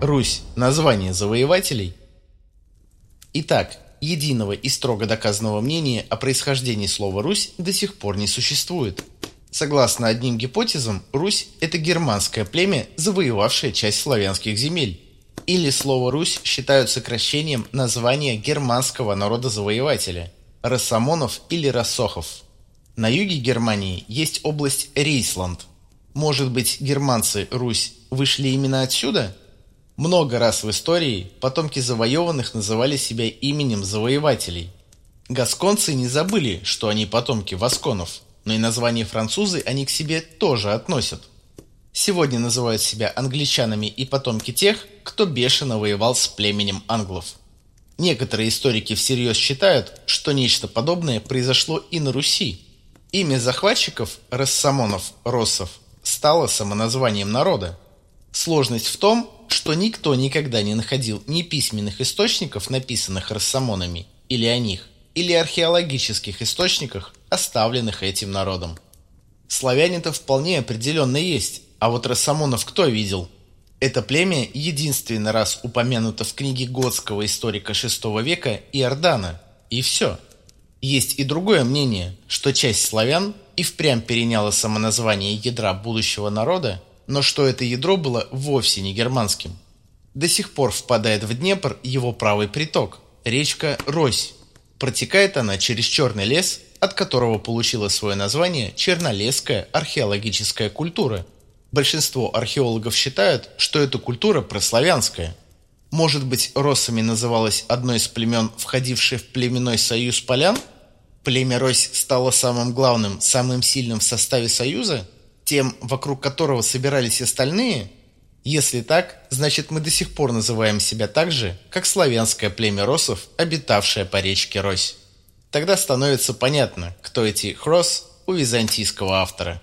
Русь – название завоевателей? Итак, единого и строго доказанного мнения о происхождении слова «Русь» до сих пор не существует. Согласно одним гипотезам, Русь – это германское племя, завоевавшее часть славянских земель. Или слово «Русь» считают сокращением названия германского народа-завоевателя – Рассамонов или Рассохов. На юге Германии есть область Рейсланд. Может быть, германцы, Русь, вышли именно отсюда – много раз в истории потомки завоеванных называли себя именем завоевателей. Гасконцы не забыли, что они потомки васконов, но и название французы они к себе тоже относят. Сегодня называют себя англичанами и потомки тех, кто бешено воевал с племенем англов. Некоторые историки всерьез считают, что нечто подобное произошло и на Руси. Имя захватчиков, рассамонов, россов, стало самоназванием народа. Сложность в том, что никто никогда не находил ни письменных источников, написанных рассамонами, или о них, или археологических источниках, оставленных этим народом. Славяне-то вполне определенно есть, а вот рассамонов кто видел? Это племя единственный раз упомянуто в книге готского историка VI века Иордана, и все. Есть и другое мнение, что часть славян и впрямь переняла самоназвание ядра будущего народа но что это ядро было вовсе не германским. До сих пор впадает в Днепр его правый приток, речка Рось. Протекает она через черный лес, от которого получила свое название чернолесская археологическая культура. Большинство археологов считают, что эта культура прославянская. Может быть, россами называлось одно из племен, входившее в племенной союз полян? Племя Рось стало самым главным, самым сильным в составе союза – тем, вокруг которого собирались остальные? Если так, значит мы до сих пор называем себя так же, как славянское племя росов, обитавшее по речке Рось. Тогда становится понятно, кто эти хрос у византийского автора.